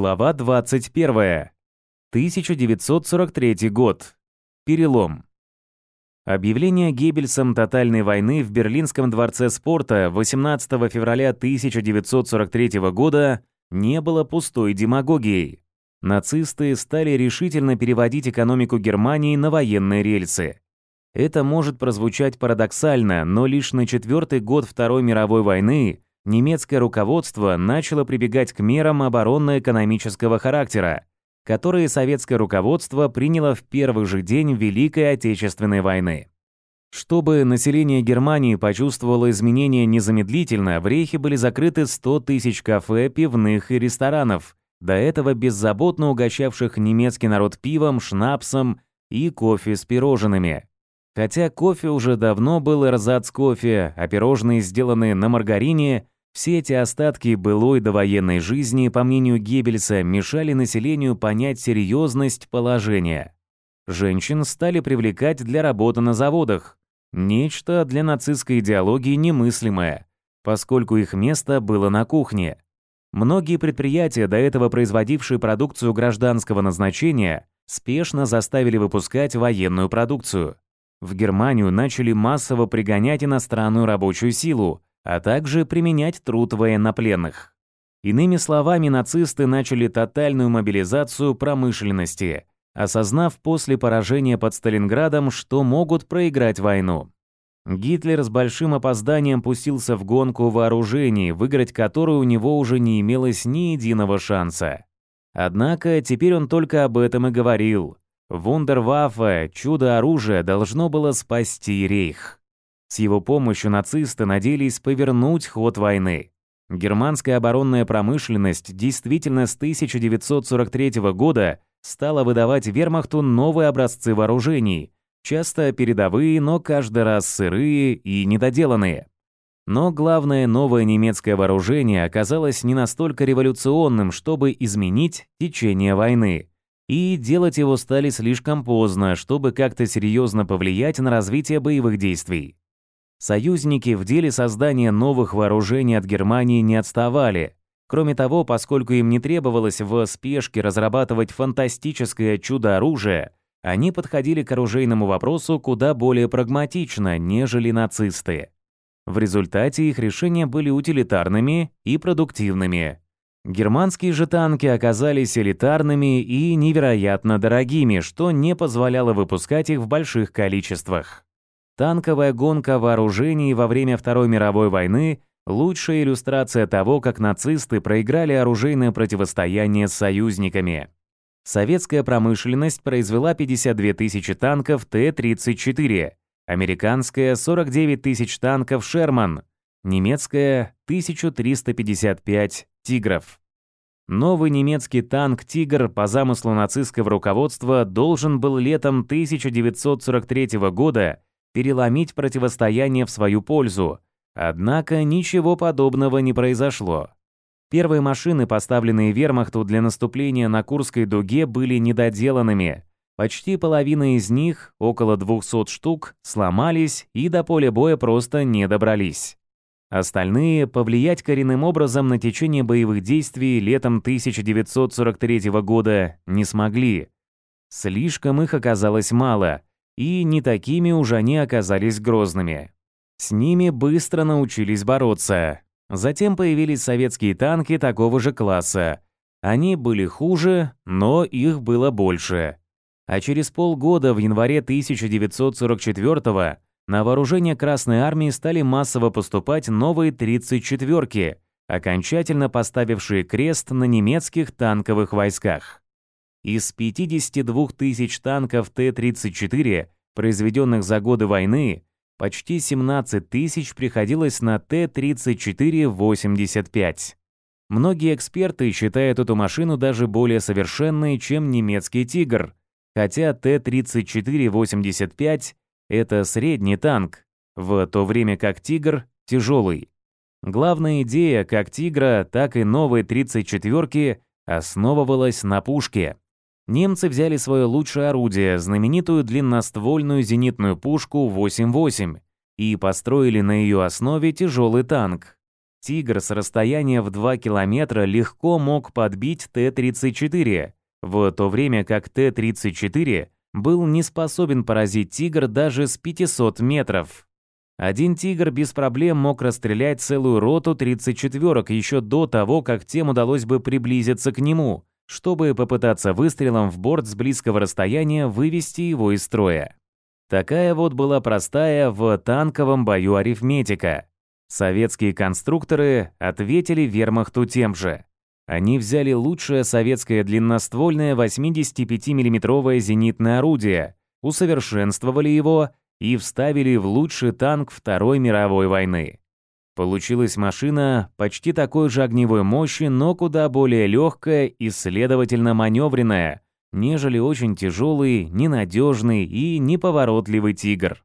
Глава 21. 1943 год. Перелом. Объявление Геббельсом тотальной войны в Берлинском дворце спорта 18 февраля 1943 года не было пустой демагогией. Нацисты стали решительно переводить экономику Германии на военные рельсы. Это может прозвучать парадоксально, но лишь на четвертый год Второй мировой войны немецкое руководство начало прибегать к мерам оборонно-экономического характера, которые советское руководство приняло в первый же день Великой Отечественной войны. Чтобы население Германии почувствовало изменения незамедлительно, в Рейхе были закрыты 100 тысяч кафе, пивных и ресторанов, до этого беззаботно угощавших немецкий народ пивом, шнапсом и кофе с пирожными. Хотя кофе уже давно был эрзац кофе, а пирожные, сделанные на маргарине, все эти остатки былой довоенной жизни, по мнению Геббельса, мешали населению понять серьезность положения. Женщин стали привлекать для работы на заводах. Нечто для нацистской идеологии немыслимое, поскольку их место было на кухне. Многие предприятия, до этого производившие продукцию гражданского назначения, спешно заставили выпускать военную продукцию. В Германию начали массово пригонять иностранную рабочую силу, а также применять труд военнопленных. Иными словами, нацисты начали тотальную мобилизацию промышленности, осознав после поражения под Сталинградом, что могут проиграть войну. Гитлер с большим опозданием пустился в гонку вооружений, выиграть которую у него уже не имелось ни единого шанса. Однако теперь он только об этом и говорил. Вундерваффе, чудо оружия, должно было спасти рейх. С его помощью нацисты надеялись повернуть ход войны. Германская оборонная промышленность действительно с 1943 года стала выдавать вермахту новые образцы вооружений, часто передовые, но каждый раз сырые и недоделанные. Но главное, новое немецкое вооружение оказалось не настолько революционным, чтобы изменить течение войны. И делать его стали слишком поздно, чтобы как-то серьезно повлиять на развитие боевых действий. Союзники в деле создания новых вооружений от Германии не отставали. Кроме того, поскольку им не требовалось в спешке разрабатывать фантастическое чудо-оружие, они подходили к оружейному вопросу куда более прагматично, нежели нацисты. В результате их решения были утилитарными и продуктивными. Германские же танки оказались элитарными и невероятно дорогими, что не позволяло выпускать их в больших количествах. Танковая гонка вооружений во время Второй мировой войны – лучшая иллюстрация того, как нацисты проиграли оружейное противостояние с союзниками. Советская промышленность произвела 52 тысячи танков Т-34, американская – 49 тысяч танков «Шерман», немецкая – 1355 «Тигров». Новый немецкий танк «Тигр» по замыслу нацистского руководства должен был летом 1943 года переломить противостояние в свою пользу. Однако ничего подобного не произошло. Первые машины, поставленные вермахту для наступления на Курской дуге, были недоделанными. Почти половина из них, около 200 штук, сломались и до поля боя просто не добрались. Остальные повлиять коренным образом на течение боевых действий летом 1943 года не смогли. Слишком их оказалось мало – и не такими уже они оказались грозными. С ними быстро научились бороться. Затем появились советские танки такого же класса. Они были хуже, но их было больше. А через полгода, в январе 1944 на вооружение Красной Армии стали массово поступать новые 34-ки, окончательно поставившие крест на немецких танковых войсках. Из 52 тысяч танков Т-34, произведенных за годы войны, почти 17 тысяч приходилось на Т-34-85. Многие эксперты считают эту машину даже более совершенной, чем немецкий «Тигр», хотя Т-34-85 — это средний танк, в то время как «Тигр» — тяжелый. Главная идея как «Тигра», так и новой 34-ки основывалась на пушке немцы взяли свое лучшее орудие, знаменитую длинноствольную зенитную пушку 8-8, и построили на ее основе тяжелый танк. «Тигр» с расстояния в 2 километра легко мог подбить Т-34, в то время как Т-34 был не способен поразить «Тигр» даже с 500 метров. Один «Тигр» без проблем мог расстрелять целую роту 34-ок еще до того, как тем удалось бы приблизиться к нему – чтобы попытаться выстрелом в борт с близкого расстояния вывести его из строя. Такая вот была простая в танковом бою арифметика. Советские конструкторы ответили вермахту тем же. Они взяли лучшее советское длинноствольное 85 миллиметровое зенитное орудие, усовершенствовали его и вставили в лучший танк Второй мировой войны. Получилась машина почти такой же огневой мощи, но куда более легкая и, следовательно, маневренная, нежели очень тяжелый, ненадежный и неповоротливый «Тигр».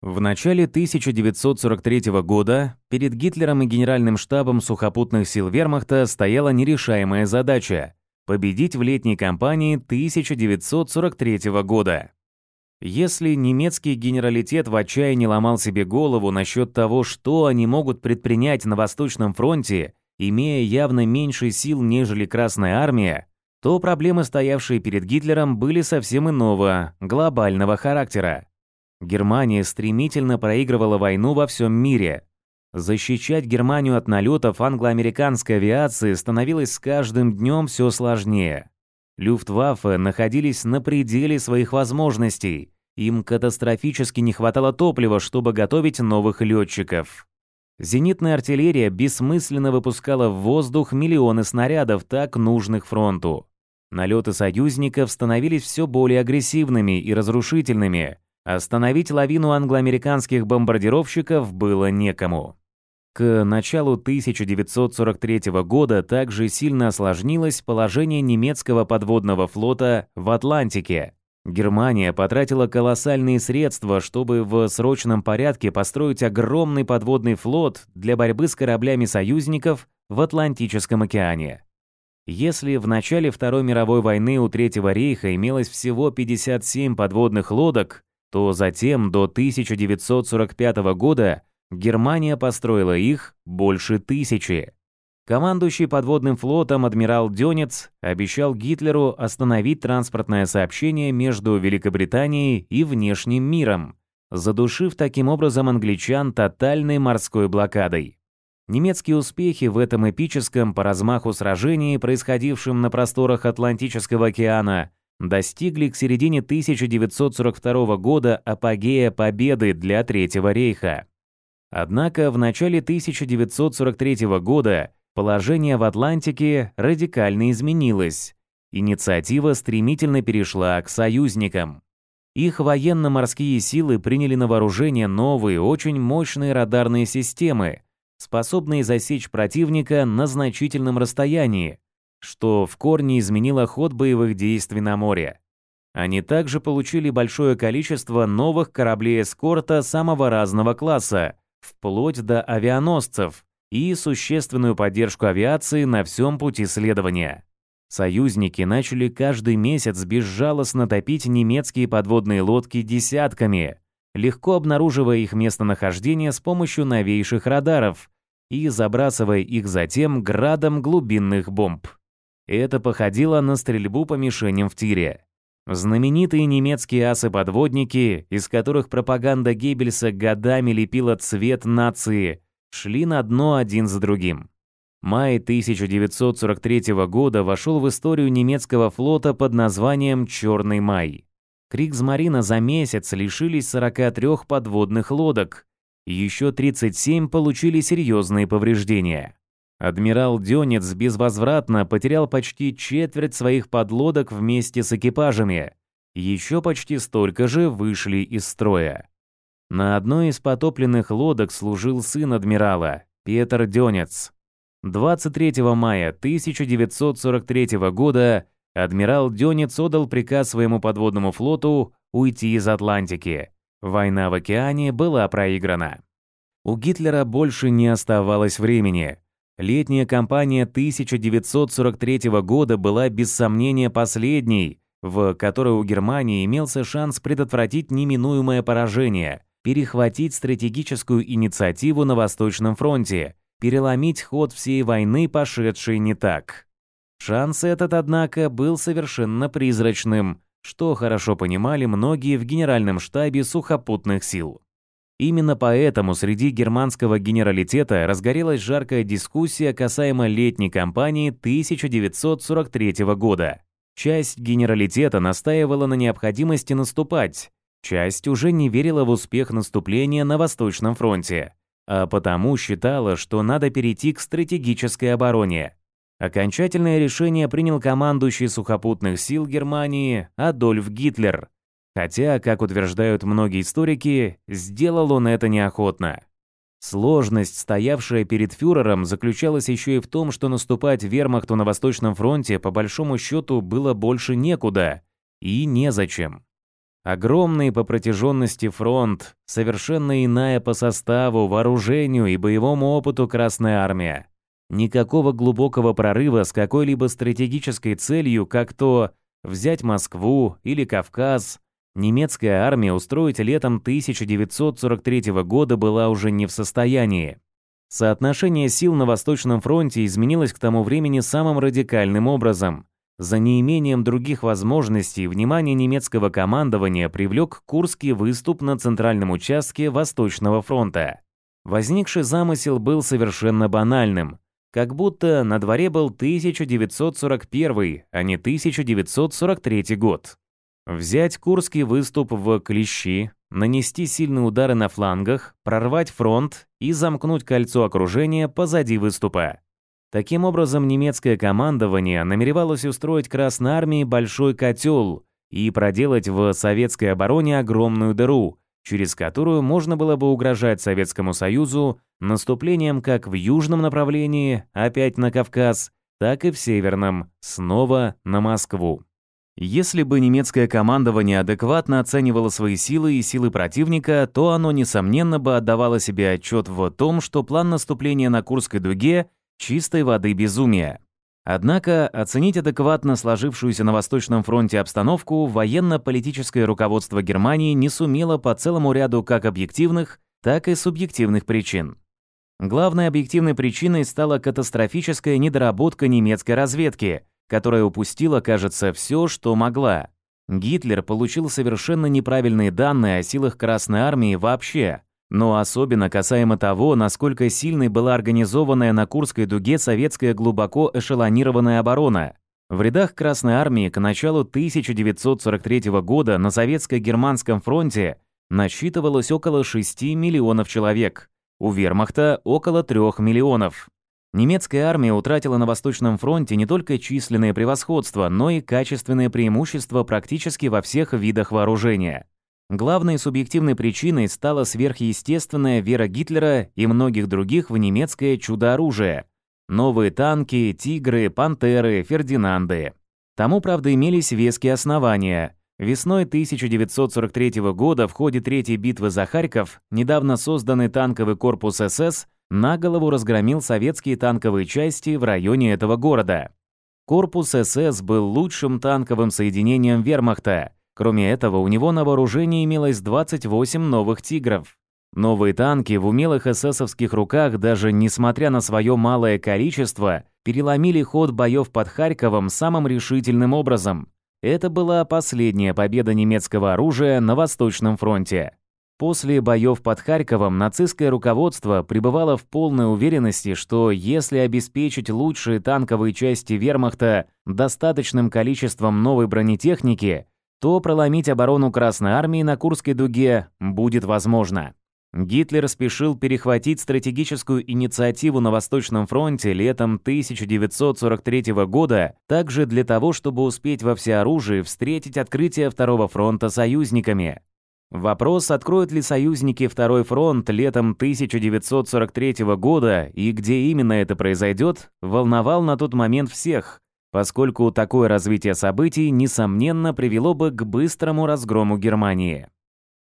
В начале 1943 года перед Гитлером и Генеральным штабом сухопутных сил Вермахта стояла нерешаемая задача – победить в летней кампании 1943 года. Если немецкий генералитет в отчаянии ломал себе голову насчет того, что они могут предпринять на Восточном фронте, имея явно меньше сил, нежели Красная армия, то проблемы, стоявшие перед Гитлером, были совсем иного, глобального характера. Германия стремительно проигрывала войну во всем мире. Защищать Германию от налетов англо-американской авиации становилось с каждым днем все сложнее. Люфтваффе находились на пределе своих возможностей. Им катастрофически не хватало топлива, чтобы готовить новых летчиков. Зенитная артиллерия бессмысленно выпускала в воздух миллионы снарядов, так нужных фронту. Налеты союзников становились все более агрессивными и разрушительными. Остановить лавину англоамериканских бомбардировщиков было некому. К началу 1943 года также сильно осложнилось положение немецкого подводного флота в Атлантике. Германия потратила колоссальные средства, чтобы в срочном порядке построить огромный подводный флот для борьбы с кораблями союзников в Атлантическом океане. Если в начале Второй мировой войны у Третьего рейха имелось всего 57 подводных лодок, то затем до 1945 года Германия построила их больше тысячи. Командующий подводным флотом адмирал Дёнец обещал Гитлеру остановить транспортное сообщение между Великобританией и внешним миром, задушив таким образом англичан тотальной морской блокадой. Немецкие успехи в этом эпическом по размаху сражении, происходившем на просторах Атлантического океана, достигли к середине 1942 года апогея победы для Третьего рейха. Однако в начале 1943 года положение в Атлантике радикально изменилось. Инициатива стремительно перешла к союзникам. Их военно-морские силы приняли на вооружение новые, очень мощные радарные системы, способные засечь противника на значительном расстоянии, что в корне изменило ход боевых действий на море. Они также получили большое количество новых кораблей эскорта самого разного класса, вплоть до авианосцев, и существенную поддержку авиации на всем пути следования. Союзники начали каждый месяц безжалостно топить немецкие подводные лодки десятками, легко обнаруживая их местонахождение с помощью новейших радаров и забрасывая их затем градом глубинных бомб. Это походило на стрельбу по мишеням в тире. Знаменитые немецкие асы-подводники, из которых пропаганда Геббельса годами лепила цвет нации, шли на дно один за другим. Май 1943 года вошел в историю немецкого флота под названием «Черный май». Кригсмарина за месяц лишились 43 подводных лодок, еще 37 получили серьезные повреждения. Адмирал Дёнец безвозвратно потерял почти четверть своих подлодок вместе с экипажами. Еще почти столько же вышли из строя. На одной из потопленных лодок служил сын адмирала, Петр Дёнец. 23 мая 1943 года адмирал Дёнец отдал приказ своему подводному флоту уйти из Атлантики. Война в океане была проиграна. У Гитлера больше не оставалось времени, Летняя кампания 1943 года была без сомнения последней, в которой у Германии имелся шанс предотвратить неминуемое поражение, перехватить стратегическую инициативу на Восточном фронте, переломить ход всей войны, пошедшей не так. Шанс этот, однако, был совершенно призрачным, что хорошо понимали многие в Генеральном штабе сухопутных сил. Именно поэтому среди германского генералитета разгорелась жаркая дискуссия касаемо летней кампании 1943 года. Часть генералитета настаивала на необходимости наступать, часть уже не верила в успех наступления на Восточном фронте, а потому считала, что надо перейти к стратегической обороне. Окончательное решение принял командующий сухопутных сил Германии Адольф Гитлер – Хотя, как утверждают многие историки, сделал он это неохотно. Сложность, стоявшая перед фюрером, заключалась еще и в том, что наступать вермахту на Восточном фронте по большому счету было больше некуда и незачем. Огромный по протяженности фронт, совершенно иная по составу, вооружению и боевому опыту Красная Армия. Никакого глубокого прорыва с какой-либо стратегической целью, как то взять Москву или Кавказ, Немецкая армия устроить летом 1943 года была уже не в состоянии. Соотношение сил на Восточном фронте изменилось к тому времени самым радикальным образом. За неимением других возможностей внимание немецкого командования привлек Курский выступ на центральном участке Восточного фронта. Возникший замысел был совершенно банальным. Как будто на дворе был 1941, а не 1943 год. Взять Курский выступ в Клещи, нанести сильные удары на флангах, прорвать фронт и замкнуть кольцо окружения позади выступа. Таким образом, немецкое командование намеревалось устроить Красной армии большой котел и проделать в советской обороне огромную дыру, через которую можно было бы угрожать Советскому Союзу наступлением как в южном направлении, опять на Кавказ, так и в северном, снова на Москву. Если бы немецкое командование адекватно оценивало свои силы и силы противника, то оно, несомненно, бы отдавало себе отчет в том, что план наступления на Курской дуге — чистой воды безумия. Однако оценить адекватно сложившуюся на Восточном фронте обстановку военно-политическое руководство Германии не сумело по целому ряду как объективных, так и субъективных причин. Главной объективной причиной стала катастрофическая недоработка немецкой разведки — которая упустила, кажется, все, что могла. Гитлер получил совершенно неправильные данные о силах Красной Армии вообще, но особенно касаемо того, насколько сильной была организованная на Курской дуге советская глубоко эшелонированная оборона. В рядах Красной Армии к началу 1943 года на Советско-Германском фронте насчитывалось около 6 миллионов человек, у вермахта – около 3 миллионов. Немецкая армия утратила на Восточном фронте не только численное превосходство, но и качественное преимущество практически во всех видах вооружения. Главной субъективной причиной стала сверхъестественная вера Гитлера и многих других в немецкое чудо-оружие. Новые танки, тигры, пантеры, фердинанды. Тому, правда, имелись веские основания. Весной 1943 года в ходе Третьей битвы за Харьков недавно созданный танковый корпус СС – на голову разгромил советские танковые части в районе этого города. Корпус СС был лучшим танковым соединением вермахта. Кроме этого, у него на вооружении имелось 28 новых «Тигров». Новые танки в умелых эсэсовских руках, даже несмотря на свое малое количество, переломили ход боев под Харьковом самым решительным образом. Это была последняя победа немецкого оружия на Восточном фронте. После боев под Харьковом нацистское руководство пребывало в полной уверенности, что если обеспечить лучшие танковые части вермахта достаточным количеством новой бронетехники, то проломить оборону Красной Армии на Курской дуге будет возможно. Гитлер спешил перехватить стратегическую инициативу на Восточном фронте летом 1943 года также для того, чтобы успеть во всеоружии встретить открытие Второго фронта союзниками. Вопрос откроют ли союзники Второй фронт летом 1943 года и где именно это произойдет, волновал на тот момент всех, поскольку такое развитие событий, несомненно, привело бы к быстрому разгрому Германии.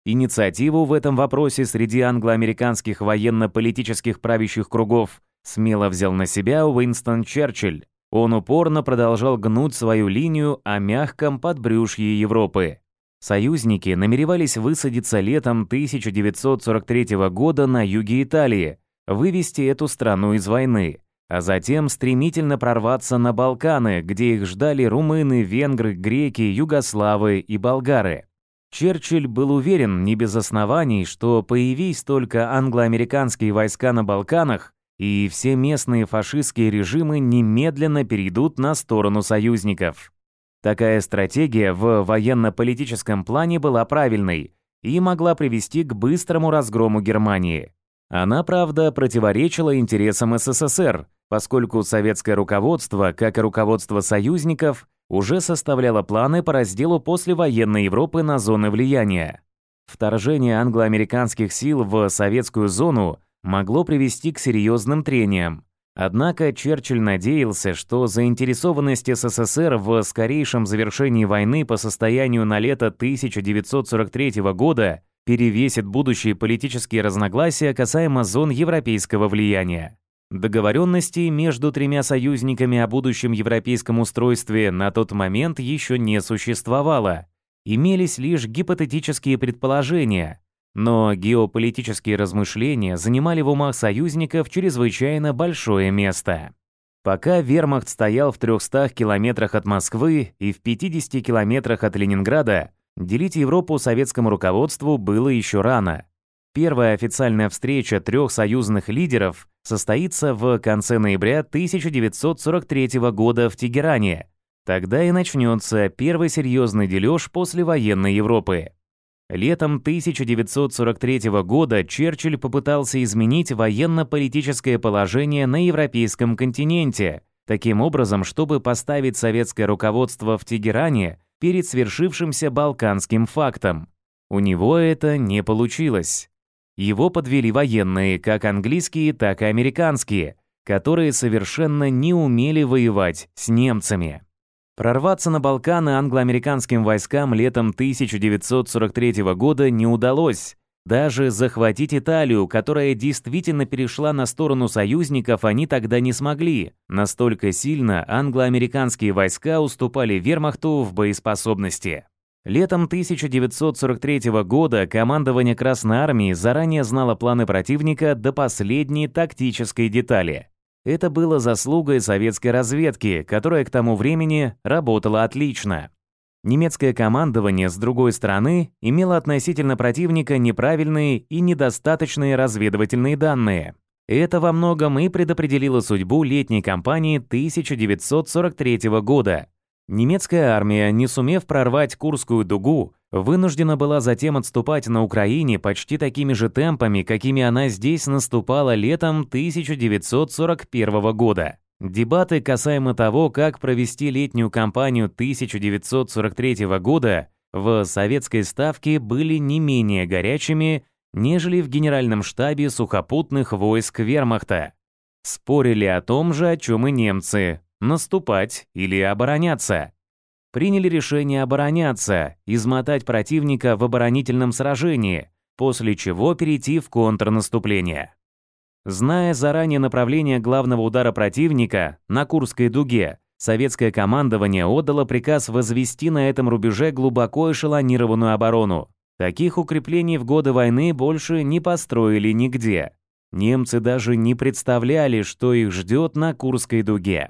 Инициативу в этом вопросе среди англо-американских военно-политических правящих кругов смело взял на себя Уинстон Черчилль. Он упорно продолжал гнуть свою линию о мягком подбрюшье Европы. Союзники намеревались высадиться летом 1943 года на юге Италии, вывести эту страну из войны, а затем стремительно прорваться на Балканы, где их ждали румыны, венгры, греки, югославы и болгары. Черчилль был уверен не без оснований, что появись только англо-американские войска на Балканах, и все местные фашистские режимы немедленно перейдут на сторону союзников. Такая стратегия в военно-политическом плане была правильной и могла привести к быстрому разгрому Германии. Она, правда, противоречила интересам СССР, поскольку советское руководство, как и руководство союзников, уже составляло планы по разделу послевоенной Европы на зоны влияния. Вторжение англо-американских сил в советскую зону могло привести к серьезным трениям, Однако Черчилль надеялся, что заинтересованность СССР в скорейшем завершении войны по состоянию на лето 1943 года перевесит будущие политические разногласия касаемо зон европейского влияния. Договоренности между тремя союзниками о будущем европейском устройстве на тот момент еще не существовало. Имелись лишь гипотетические предположения – но геополитические размышления занимали в умах союзников чрезвычайно большое место. Пока вермахт стоял в 300 километрах от Москвы и в 50 километрах от Ленинграда, делить Европу советскому руководству было еще рано. Первая официальная встреча трех союзных лидеров состоится в конце ноября 1943 года в Тегеране. Тогда и начнется первый серьезный дележ послевоенной Европы. Летом 1943 года Черчилль попытался изменить военно-политическое положение на европейском континенте, таким образом, чтобы поставить советское руководство в Тегеране перед свершившимся балканским фактом. У него это не получилось. Его подвели военные, как английские, так и американские, которые совершенно не умели воевать с немцами. Прорваться на Балканы англо-американским войскам летом 1943 года не удалось. Даже захватить Италию, которая действительно перешла на сторону союзников, они тогда не смогли. Настолько сильно англо-американские войска уступали вермахту в боеспособности. Летом 1943 года командование Красной Армии заранее знало планы противника до последней тактической детали. Это было заслугой советской разведки, которая к тому времени работала отлично. Немецкое командование, с другой стороны, имело относительно противника неправильные и недостаточные разведывательные данные. Это во многом и предопределило судьбу летней кампании 1943 года. Немецкая армия, не сумев прорвать Курскую дугу, вынуждена была затем отступать на Украине почти такими же темпами, какими она здесь наступала летом 1941 года. Дебаты касаемо того, как провести летнюю кампанию 1943 года в советской ставке были не менее горячими, нежели в Генеральном штабе сухопутных войск вермахта. Спорили о том же, о чем и немцы – наступать или обороняться приняли решение обороняться, измотать противника в оборонительном сражении, после чего перейти в контрнаступление. Зная заранее направление главного удара противника на Курской дуге, советское командование отдало приказ возвести на этом рубеже глубоко эшелонированную оборону. Таких укреплений в годы войны больше не построили нигде. Немцы даже не представляли, что их ждет на Курской дуге.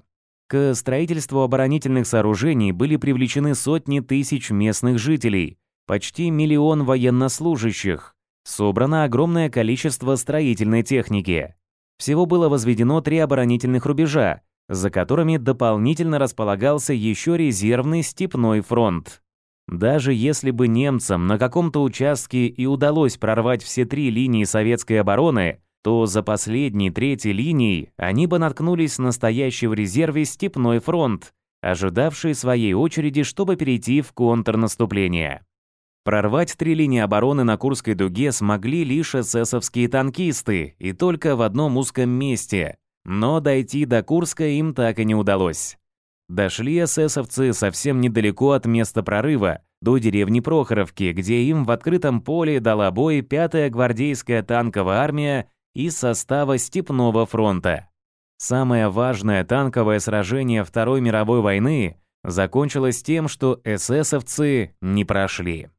К строительству оборонительных сооружений были привлечены сотни тысяч местных жителей, почти миллион военнослужащих, собрано огромное количество строительной техники. Всего было возведено три оборонительных рубежа, за которыми дополнительно располагался еще резервный степной фронт. Даже если бы немцам на каком-то участке и удалось прорвать все три линии советской обороны, то за последней третьей линией они бы наткнулись на стоящий в резерве степной фронт, ожидавший своей очереди, чтобы перейти в контрнаступление. Прорвать три линии обороны на Курской дуге смогли лишь эсэсовские танкисты и только в одном узком месте, но дойти до Курска им так и не удалось. Дошли эсэсовцы совсем недалеко от места прорыва, до деревни Прохоровки, где им в открытом поле дала бой 5-я гвардейская танковая армия и состава Степного фронта. Самое важное танковое сражение Второй мировой войны закончилось тем, что эсэсовцы не прошли.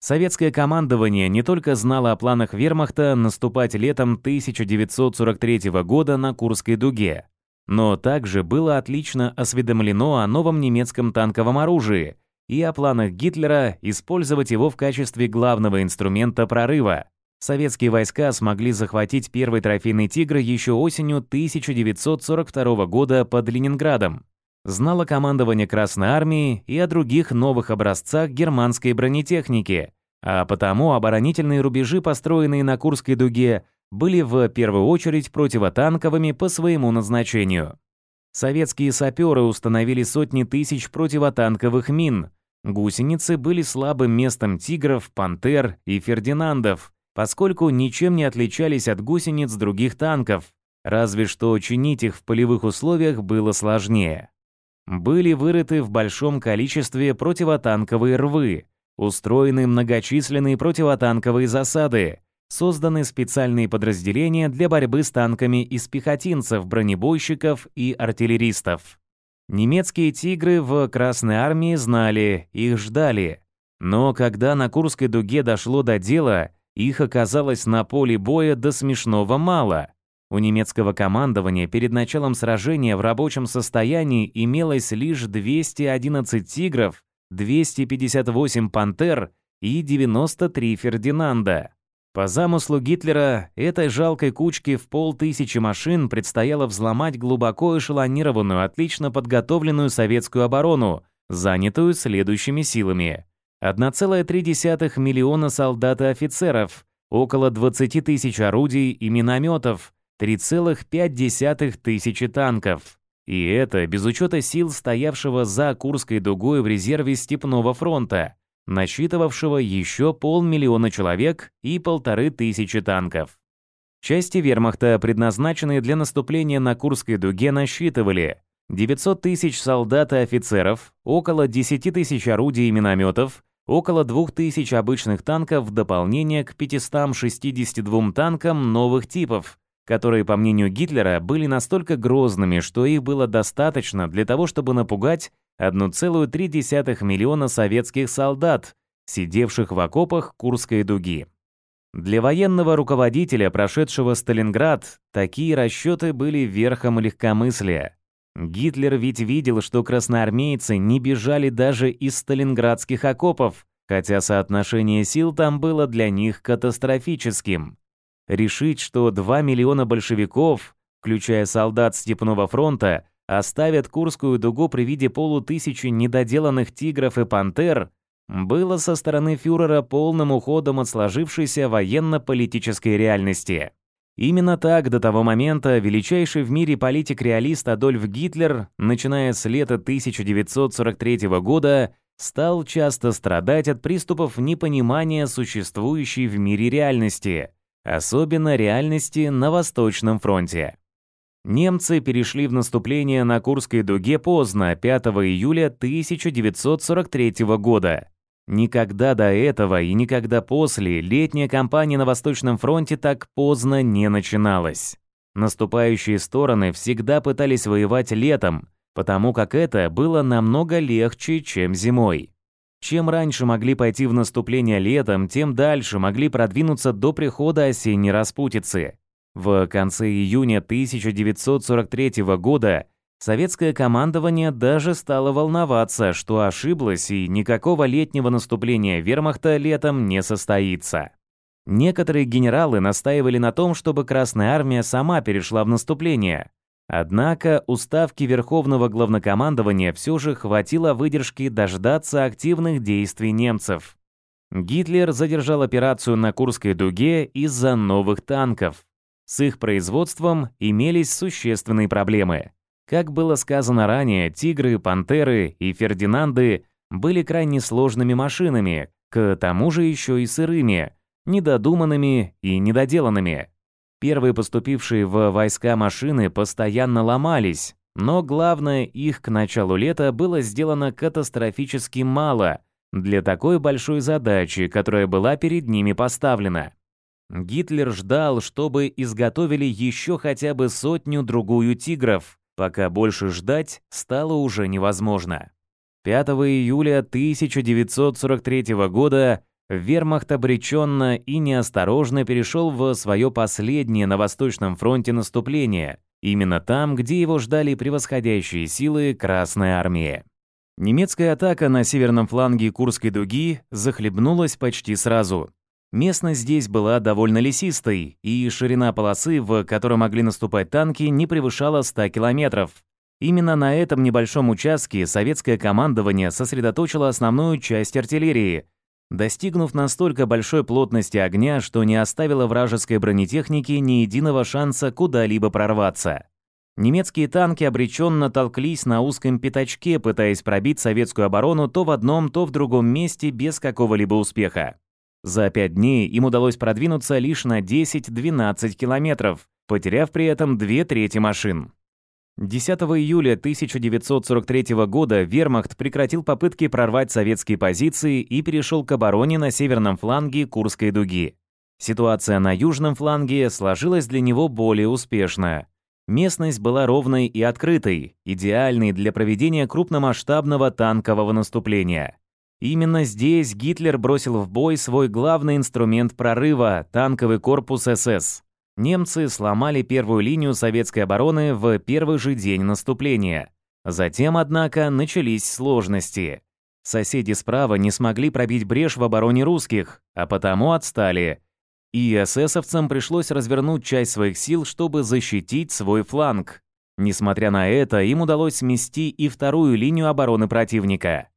Советское командование не только знало о планах вермахта наступать летом 1943 года на Курской дуге, но также было отлично осведомлено о новом немецком танковом оружии и о планах Гитлера использовать его в качестве главного инструмента прорыва. Советские войска смогли захватить первый трофейный «Тигр» еще осенью 1942 года под Ленинградом. Знало командование Красной Армии и о других новых образцах германской бронетехники, а потому оборонительные рубежи, построенные на Курской дуге, были в первую очередь противотанковыми по своему назначению. Советские саперы установили сотни тысяч противотанковых мин. Гусеницы были слабым местом тигров, пантер и фердинандов – поскольку ничем не отличались от гусениц других танков, разве что чинить их в полевых условиях было сложнее. Были вырыты в большом количестве противотанковые рвы, устроены многочисленные противотанковые засады, созданы специальные подразделения для борьбы с танками из пехотинцев, бронебойщиков и артиллеристов. Немецкие «Тигры» в Красной армии знали, их ждали. Но когда на Курской дуге дошло до дела, их оказалось на поле боя до смешного мало. У немецкого командования перед началом сражения в рабочем состоянии имелось лишь 211 «Тигров», 258 «Пантер» и 93 «Фердинанда». По замыслу Гитлера, этой жалкой кучке в полтысячи машин предстояло взломать глубоко эшелонированную, отлично подготовленную советскую оборону, занятую следующими силами. 1,3 миллиона солдат и офицеров, около 20 тысяч орудий и минометов, 3,5 тысячи танков. И это без учета сил стоявшего за Курской дугой в резерве Степного фронта, насчитывавшего еще полмиллиона человек и полторы тысячи танков. Части вермахта, предназначенные для наступления на Курской дуге, насчитывали 900 тысяч солдат и офицеров, около 10 тысяч орудий и минометов, около 2000 обычных танков в дополнение к 562 танкам новых типов, которые, по мнению Гитлера, были настолько грозными, что их было достаточно для того, чтобы напугать 1,3 миллиона советских солдат, сидевших в окопах Курской дуги. Для военного руководителя, прошедшего Сталинград, такие расчеты были верхом легкомыслия. Гитлер ведь видел, что красноармейцы не бежали даже из сталинградских окопов, хотя соотношение сил там было для них катастрофическим. Решить, что 2 миллиона большевиков, включая солдат Степного фронта, оставят Курскую дугу при виде полутысячи недоделанных тигров и пантер, было со стороны фюрера полным уходом от сложившейся военно-политической реальности. Именно так до того момента величайший в мире политик-реалист Адольф Гитлер, начиная с лета 1943 года, стал часто страдать от приступов непонимания существующей в мире реальности, особенно реальности на Восточном фронте. Немцы перешли в наступление на Курской дуге поздно, 5 июля 1943 года. Никогда до этого и никогда после летняя кампания на Восточном фронте так поздно не начиналась. Наступающие стороны всегда пытались воевать летом, потому как это было намного легче, чем зимой. Чем раньше могли пойти в наступление летом, тем дальше могли продвинуться до прихода осенней распутицы. В конце июня 1943 года Советское командование даже стало волноваться, что ошиблось и никакого летнего наступления вермахта летом не состоится. Некоторые генералы настаивали на том, чтобы Красная Армия сама перешла в наступление. Однако уставки Верховного Главнокомандования все же хватило выдержки дождаться активных действий немцев. Гитлер задержал операцию на Курской дуге из-за новых танков. С их производством имелись существенные проблемы. Как было сказано ранее, «Тигры», «Пантеры» и «Фердинанды» были крайне сложными машинами, к тому же еще и сырыми, недодуманными и недоделанными. Первые поступившие в войска машины постоянно ломались, но главное, их к началу лета было сделано катастрофически мало для такой большой задачи, которая была перед ними поставлена. Гитлер ждал, чтобы изготовили еще хотя бы сотню-другую «Тигров», Пока больше ждать стало уже невозможно. 5 июля 1943 года вермахт обреченно и неосторожно перешел в свое последнее на Восточном фронте наступление, именно там, где его ждали превосходящие силы Красной Армии. Немецкая атака на северном фланге Курской дуги захлебнулась почти сразу. Местность здесь была довольно лесистой, и ширина полосы, в которой могли наступать танки, не превышала 100 километров. Именно на этом небольшом участке советское командование сосредоточило основную часть артиллерии, достигнув настолько большой плотности огня, что не оставило вражеской бронетехники ни единого шанса куда-либо прорваться. Немецкие танки обреченно толклись на узком пятачке, пытаясь пробить советскую оборону то в одном, то в другом месте без какого-либо успеха. За пять дней им удалось продвинуться лишь на 10-12 километров, потеряв при этом две трети машин. 10 июля 1943 года вермахт прекратил попытки прорвать советские позиции и перешел к обороне на северном фланге Курской дуги. Ситуация на южном фланге сложилась для него более успешно. Местность была ровной и открытой, идеальной для проведения крупномасштабного танкового наступления. Именно здесь Гитлер бросил в бой свой главный инструмент прорыва – танковый корпус СС. Немцы сломали первую линию советской обороны в первый же день наступления. Затем, однако, начались сложности. Соседи справа не смогли пробить брешь в обороне русских, а потому отстали. И эсэсовцам пришлось развернуть часть своих сил, чтобы защитить свой фланг. Несмотря на это, им удалось смести и вторую линию обороны противника.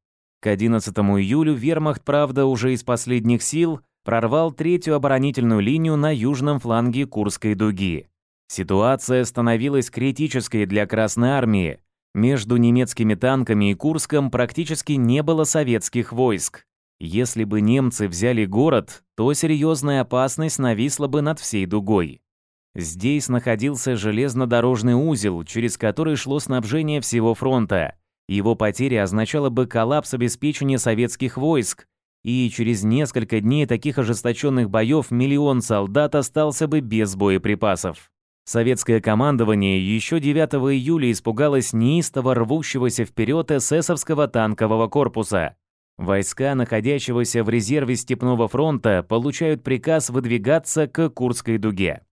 К 11 июлю вермахт, правда, уже из последних сил прорвал третью оборонительную линию на южном фланге Курской дуги. Ситуация становилась критической для Красной армии. Между немецкими танками и Курском практически не было советских войск. Если бы немцы взяли город, то серьезная опасность нависла бы над всей дугой. Здесь находился железнодорожный узел, через который шло снабжение всего фронта – его потеря означала бы коллапс обеспечения советских войск, и через несколько дней таких ожесточенных боев миллион солдат остался бы без боеприпасов. Советское командование еще 9 июля испугалось неистово рвущегося вперед эсэсовского танкового корпуса. Войска, находящегося в резерве Степного фронта, получают приказ выдвигаться к Курской дуге.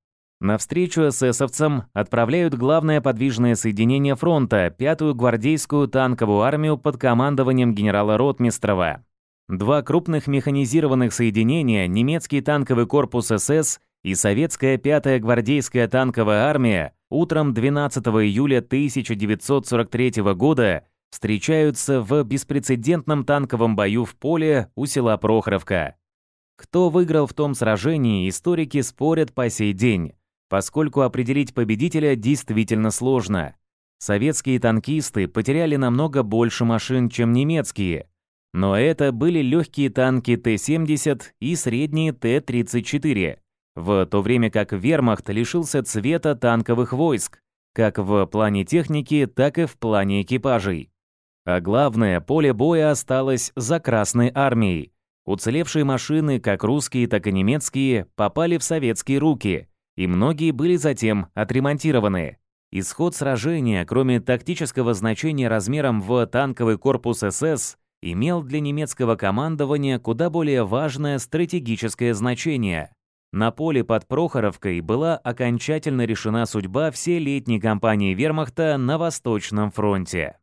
Навстречу эсэсовцам отправляют главное подвижное соединение фронта, пятую гвардейскую танковую армию под командованием генерала Ротмистрова. Два крупных механизированных соединения, немецкий танковый корпус СС и советская пятая гвардейская танковая армия, утром 12 июля 1943 года встречаются в беспрецедентном танковом бою в поле у села Прохоровка. Кто выиграл в том сражении, историки спорят по сей день поскольку определить победителя действительно сложно. Советские танкисты потеряли намного больше машин, чем немецкие, но это были легкие танки Т-70 и средние Т-34, в то время как вермахт лишился цвета танковых войск, как в плане техники, так и в плане экипажей. А главное, поле боя осталось за Красной армией. Уцелевшие машины, как русские, так и немецкие, попали в советские руки – и многие были затем отремонтированы. Исход сражения, кроме тактического значения размером в танковый корпус СС, имел для немецкого командования куда более важное стратегическое значение. На поле под Прохоровкой была окончательно решена судьба всей летней кампании вермахта на Восточном фронте.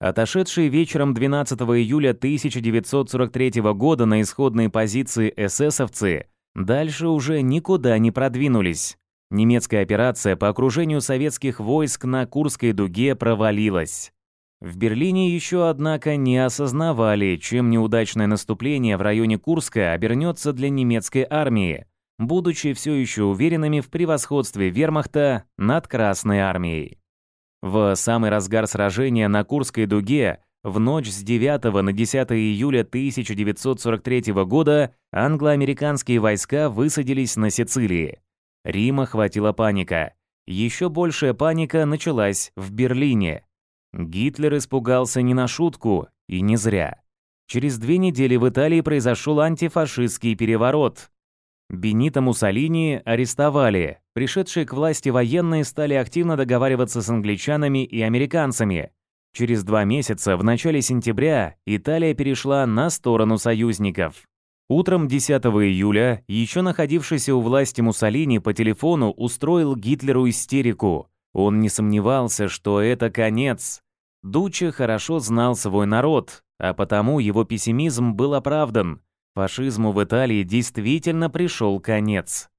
Отошедшие вечером 12 июля 1943 года на исходные позиции эсэсовцы Дальше уже никуда не продвинулись. Немецкая операция по окружению советских войск на Курской дуге провалилась. В Берлине еще, однако, не осознавали, чем неудачное наступление в районе Курска обернется для немецкой армии, будучи все еще уверенными в превосходстве вермахта над Красной армией. В самый разгар сражения на Курской дуге в ночь с 9 на 10 июля 1943 года англо-американские войска высадились на Сицилии. Рима хватила паника. Еще большая паника началась в Берлине. Гитлер испугался не на шутку, и не зря. Через две недели в Италии произошел антифашистский переворот. Бенита Муссолини арестовали. Пришедшие к власти военные стали активно договариваться с англичанами и американцами. Через два месяца, в начале сентября, Италия перешла на сторону союзников. Утром 10 июля, еще находившийся у власти Муссолини по телефону устроил Гитлеру истерику. Он не сомневался, что это конец. Дуче хорошо знал свой народ, а потому его пессимизм был оправдан. Фашизму в Италии действительно пришел конец.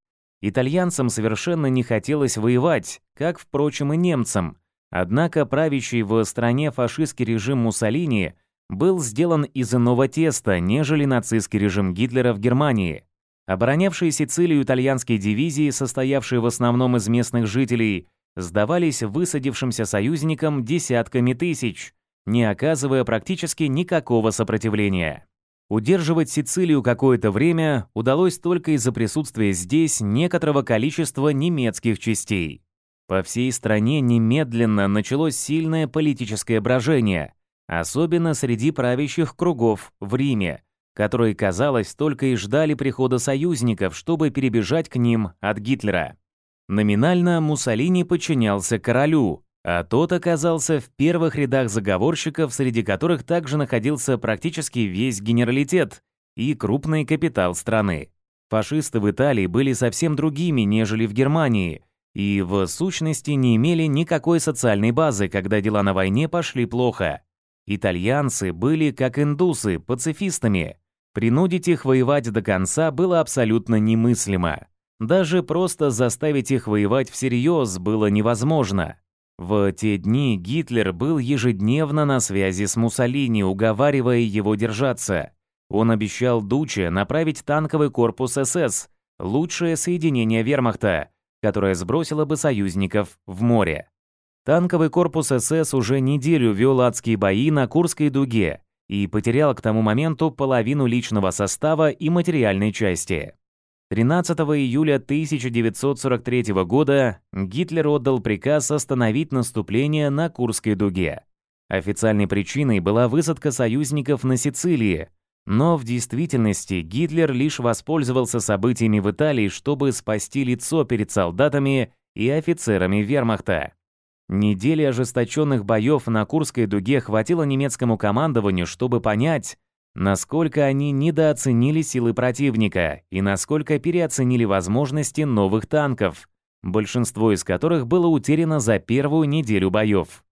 Итальянцам совершенно не хотелось воевать, как, впрочем, и немцам – Однако правящий в стране фашистский режим Муссолини был сделан из иного теста, нежели нацистский режим Гитлера в Германии. Оборонявшие Сицилию итальянские дивизии, состоявшие в основном из местных жителей, сдавались высадившимся союзникам десятками тысяч, не оказывая практически никакого сопротивления. Удерживать Сицилию какое-то время удалось только из-за присутствия здесь некоторого количества немецких частей. По всей стране немедленно началось сильное политическое брожение, особенно среди правящих кругов в Риме, которые, казалось, только и ждали прихода союзников, чтобы перебежать к ним от Гитлера. Номинально Муссолини подчинялся королю, а тот оказался в первых рядах заговорщиков, среди которых также находился практически весь генералитет и крупный капитал страны. Фашисты в Италии были совсем другими, нежели в Германии, и, в сущности, не имели никакой социальной базы, когда дела на войне пошли плохо. Итальянцы были, как индусы, пацифистами. Принудить их воевать до конца было абсолютно немыслимо. Даже просто заставить их воевать всерьез было невозможно. В те дни Гитлер был ежедневно на связи с Муссолини, уговаривая его держаться. Он обещал Дуче направить танковый корпус СС, лучшее соединение вермахта, которая сбросила бы союзников в море. Танковый корпус СС уже неделю вел адские бои на Курской дуге и потерял к тому моменту половину личного состава и материальной части. 13 июля 1943 года Гитлер отдал приказ остановить наступление на Курской дуге. Официальной причиной была высадка союзников на Сицилии, но в действительности Гитлер лишь воспользовался событиями в Италии, чтобы спасти лицо перед солдатами и офицерами вермахта. Недели ожесточенных боев на Курской дуге хватило немецкому командованию, чтобы понять, насколько они недооценили силы противника и насколько переоценили возможности новых танков, большинство из которых было утеряно за первую неделю боев.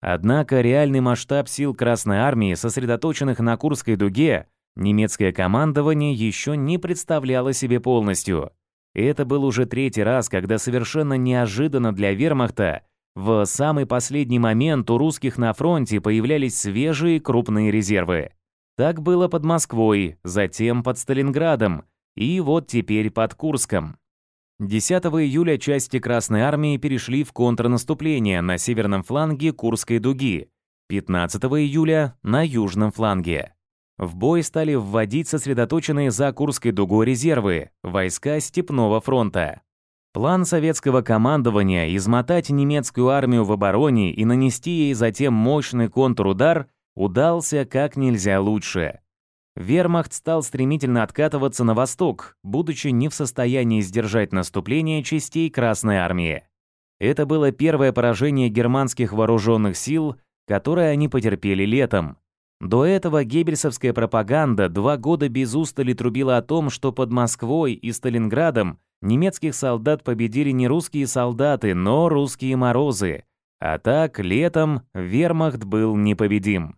Однако реальный масштаб сил Красной Армии, сосредоточенных на Курской дуге, Немецкое командование еще не представляло себе полностью. Это был уже третий раз, когда совершенно неожиданно для вермахта в самый последний момент у русских на фронте появлялись свежие крупные резервы. Так было под Москвой, затем под Сталинградом и вот теперь под Курском. 10 июля части Красной Армии перешли в контрнаступление на северном фланге Курской дуги, 15 июля – на южном фланге. В бой стали вводить сосредоточенные за Курской дугой резервы, войска Степного фронта. План советского командования измотать немецкую армию в обороне и нанести ей затем мощный контрудар удался как нельзя лучше. Вермахт стал стремительно откатываться на восток, будучи не в состоянии сдержать наступление частей Красной армии. Это было первое поражение германских вооруженных сил, которое они потерпели летом, до этого геббельсовская пропаганда два года без устали трубила о том, что под Москвой и Сталинградом немецких солдат победили не русские солдаты, но русские морозы. А так, летом вермахт был непобедим.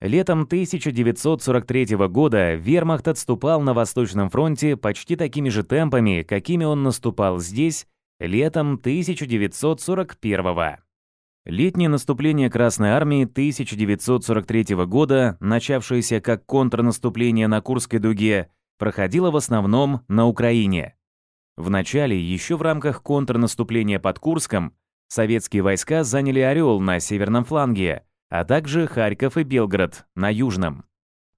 Летом 1943 года вермахт отступал на Восточном фронте почти такими же темпами, какими он наступал здесь летом 1941 года. Летнее наступление Красной Армии 1943 года, начавшееся как контрнаступление на Курской дуге, проходило в основном на Украине. Вначале, еще в рамках контрнаступления под Курском, советские войска заняли Орел на северном фланге, а также Харьков и Белгород на южном.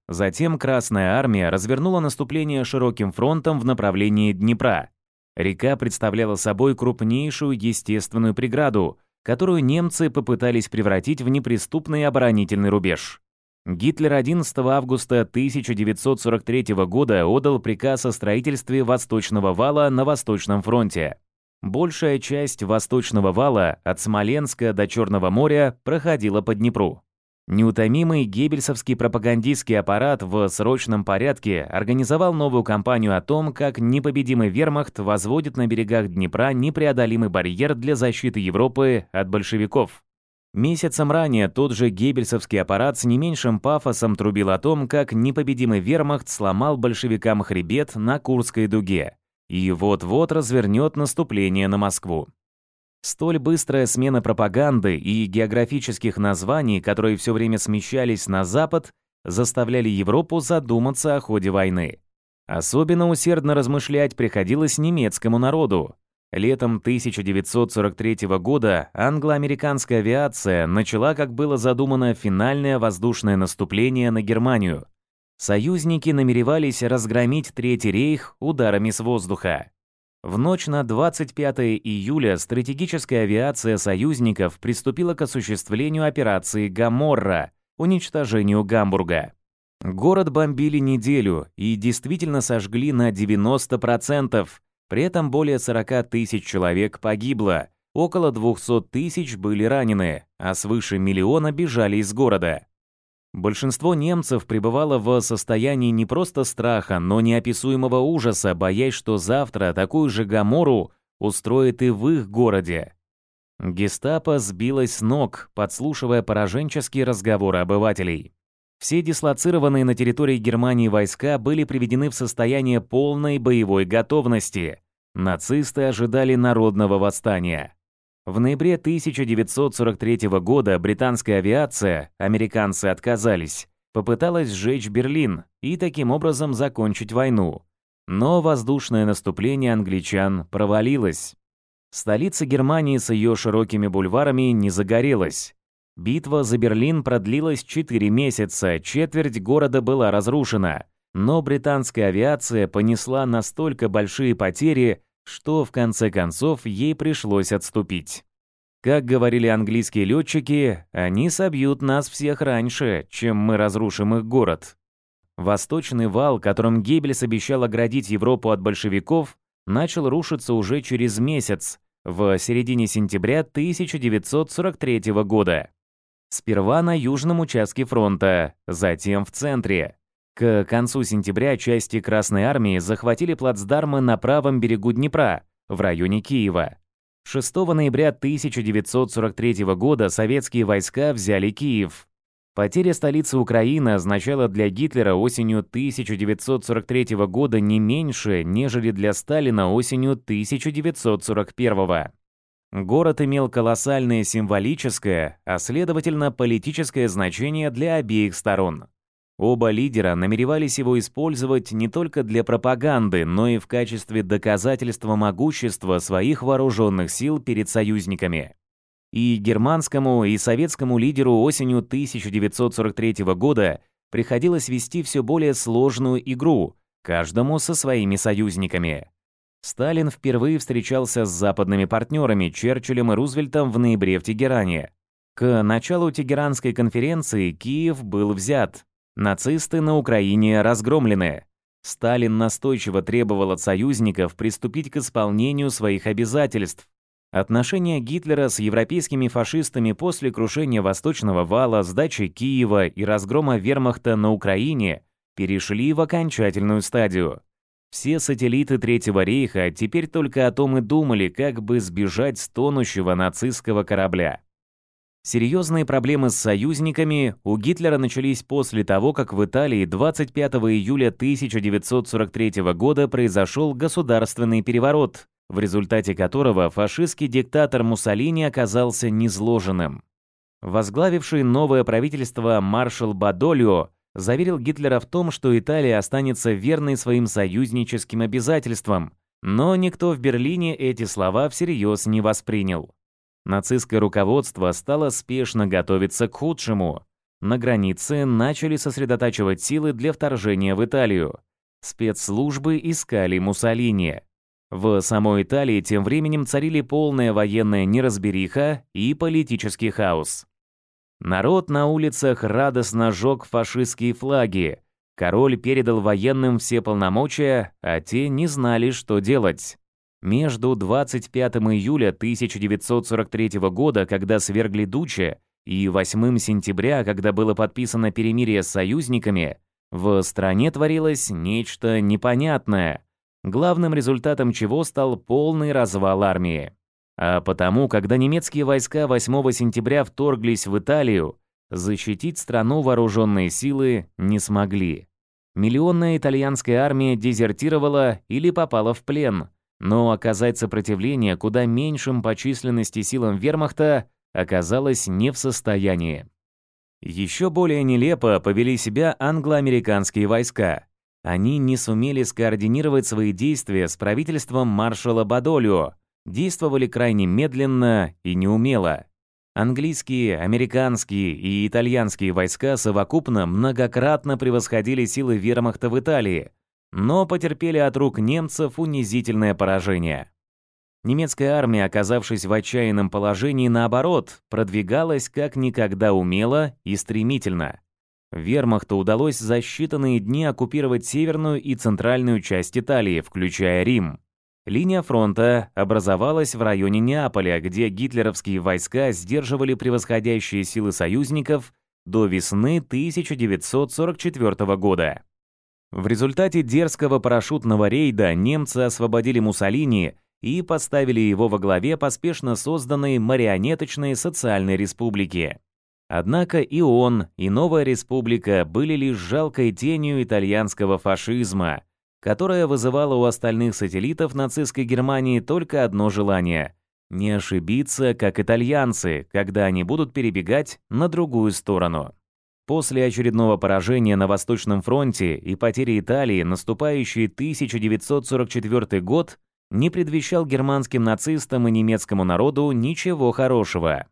Затем Красная Армия развернула наступление широким фронтом в направлении Днепра. Река представляла собой крупнейшую естественную преграду – которую немцы попытались превратить в неприступный оборонительный рубеж. Гитлер 11 августа 1943 года отдал приказ о строительстве Восточного вала на Восточном фронте. Большая часть Восточного вала от Смоленска до Черного моря проходила по Днепру. Неутомимый геббельсовский пропагандистский аппарат в срочном порядке организовал новую кампанию о том, как непобедимый вермахт возводит на берегах Днепра непреодолимый барьер для защиты Европы от большевиков. Месяцем ранее тот же геббельсовский аппарат с не меньшим пафосом трубил о том, как непобедимый вермахт сломал большевикам хребет на Курской дуге и вот-вот развернет наступление на Москву. Столь быстрая смена пропаганды и географических названий, которые все время смещались на Запад, заставляли Европу задуматься о ходе войны. Особенно усердно размышлять приходилось немецкому народу. Летом 1943 года англо-американская авиация начала, как было задумано, финальное воздушное наступление на Германию. Союзники намеревались разгромить Третий рейх ударами с воздуха. В ночь на 25 июля стратегическая авиация союзников приступила к осуществлению операции «Гаморра» — уничтожению Гамбурга. Город бомбили неделю и действительно сожгли на 90%, при этом более 40 тысяч человек погибло, около 200 тысяч были ранены, а свыше миллиона бежали из города. Большинство немцев пребывало в состоянии не просто страха, но неописуемого ужаса, боясь, что завтра такую же гамору устроит и в их городе. Гестапо сбилось с ног, подслушивая пораженческие разговоры обывателей. Все дислоцированные на территории Германии войска были приведены в состояние полной боевой готовности. Нацисты ожидали народного восстания. В ноябре 1943 года британская авиация, американцы отказались, попыталась сжечь Берлин и таким образом закончить войну. Но воздушное наступление англичан провалилось. Столица Германии с ее широкими бульварами не загорелась. Битва за Берлин продлилась 4 месяца, четверть города была разрушена. Но британская авиация понесла настолько большие потери, что в конце концов ей пришлось отступить. Как говорили английские летчики, они собьют нас всех раньше, чем мы разрушим их город. Восточный вал, которым Геббельс обещал оградить Европу от большевиков, начал рушиться уже через месяц, в середине сентября 1943 года. Сперва на южном участке фронта, затем в центре. К концу сентября части Красной Армии захватили плацдармы на правом берегу Днепра, в районе Киева. 6 ноября 1943 года советские войска взяли Киев. Потеря столицы Украины означала для Гитлера осенью 1943 года не меньше, нежели для Сталина осенью 1941. Город имел колоссальное символическое, а следовательно политическое значение для обеих сторон. Оба лидера намеревались его использовать не только для пропаганды, но и в качестве доказательства могущества своих вооруженных сил перед союзниками. И германскому, и советскому лидеру осенью 1943 года приходилось вести все более сложную игру, каждому со своими союзниками. Сталин впервые встречался с западными партнерами Черчиллем и Рузвельтом в ноябре в Тегеране. К началу Тегеранской конференции Киев был взят, Нацисты на Украине разгромлены. Сталин настойчиво требовал от союзников приступить к исполнению своих обязательств. Отношения Гитлера с европейскими фашистами после крушения Восточного вала, сдачи Киева и разгрома вермахта на Украине перешли в окончательную стадию. Все сателлиты Третьего рейха теперь только о том и думали, как бы сбежать с тонущего нацистского корабля. Серьезные проблемы с союзниками у Гитлера начались после того, как в Италии 25 июля 1943 года произошел государственный переворот, в результате которого фашистский диктатор Муссолини оказался низложенным. Возглавивший новое правительство маршал Бадолио заверил Гитлера в том, что Италия останется верной своим союзническим обязательствам, но никто в Берлине эти слова всерьез не воспринял нацистское руководство стало спешно готовиться к худшему. На границе начали сосредотачивать силы для вторжения в Италию. Спецслужбы искали Муссолини. В самой Италии тем временем царили полная военная неразбериха и политический хаос. Народ на улицах радостно жег фашистские флаги. Король передал военным все полномочия, а те не знали, что делать между 25 июля 1943 года, когда свергли Дуче, и 8 сентября, когда было подписано перемирие с союзниками, в стране творилось нечто непонятное, главным результатом чего стал полный развал армии. А потому, когда немецкие войска 8 сентября вторглись в Италию, защитить страну вооруженные силы не смогли. Миллионная итальянская армия дезертировала или попала в плен – но оказать сопротивление куда меньшим по численности силам вермахта оказалось не в состоянии. Еще более нелепо повели себя англо-американские войска. Они не сумели скоординировать свои действия с правительством маршала Бадолио, действовали крайне медленно и неумело. Английские, американские и итальянские войска совокупно многократно превосходили силы вермахта в Италии, но потерпели от рук немцев унизительное поражение. Немецкая армия, оказавшись в отчаянном положении, наоборот, продвигалась как никогда умело и стремительно. Вермахту удалось за считанные дни оккупировать северную и центральную часть Италии, включая Рим. Линия фронта образовалась в районе Неаполя, где гитлеровские войска сдерживали превосходящие силы союзников до весны 1944 года. В результате дерзкого парашютного рейда немцы освободили Муссолини и поставили его во главе поспешно созданной марионеточной социальной республики. Однако и он, и новая республика были лишь жалкой тенью итальянского фашизма, которая вызывала у остальных сателлитов нацистской Германии только одно желание – не ошибиться, как итальянцы, когда они будут перебегать на другую сторону. После очередного поражения на Восточном фронте и потери Италии наступающий 1944 год не предвещал германским нацистам и немецкому народу ничего хорошего.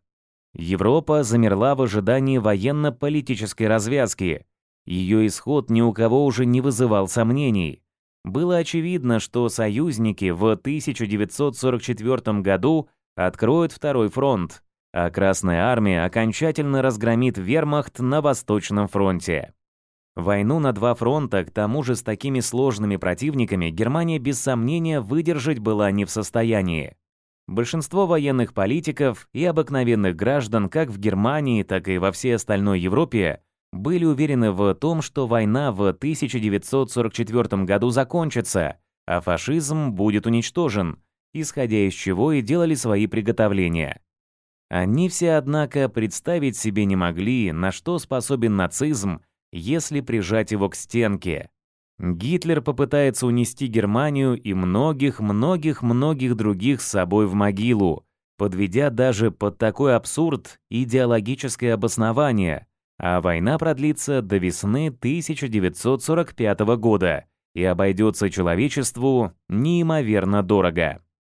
Европа замерла в ожидании военно-политической развязки. Ее исход ни у кого уже не вызывал сомнений. Было очевидно, что союзники в 1944 году откроют второй фронт, а Красная Армия окончательно разгромит вермахт на Восточном фронте. Войну на два фронта, к тому же с такими сложными противниками, Германия без сомнения выдержать была не в состоянии. Большинство военных политиков и обыкновенных граждан как в Германии, так и во всей остальной Европе были уверены в том, что война в 1944 году закончится, а фашизм будет уничтожен, исходя из чего и делали свои приготовления. Э, Они все, однако, представить себе не могли, на что способен нацизм, если прижать его к стенке. Гитлер попытается унести Германию и многих-многих-многих других с собой в могилу, подведя даже под такой абсурд идеологическое обоснование, а война продлится до весны 1945 года и обойдется человечеству неимоверно дорого.